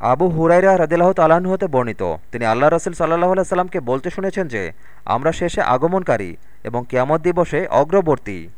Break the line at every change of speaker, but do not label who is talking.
আবু হুরাইরা রদিল্লাহ তালাহ্ন হতে বর্ণিত। তিনি আল্লাহ রসুল সাল্লাহ সাল্লামকে বলতে শুনেছেন যে, আমরা শেষে আগমনকারী এবং কিয়ামত দিবসে অগ্রবর্তী।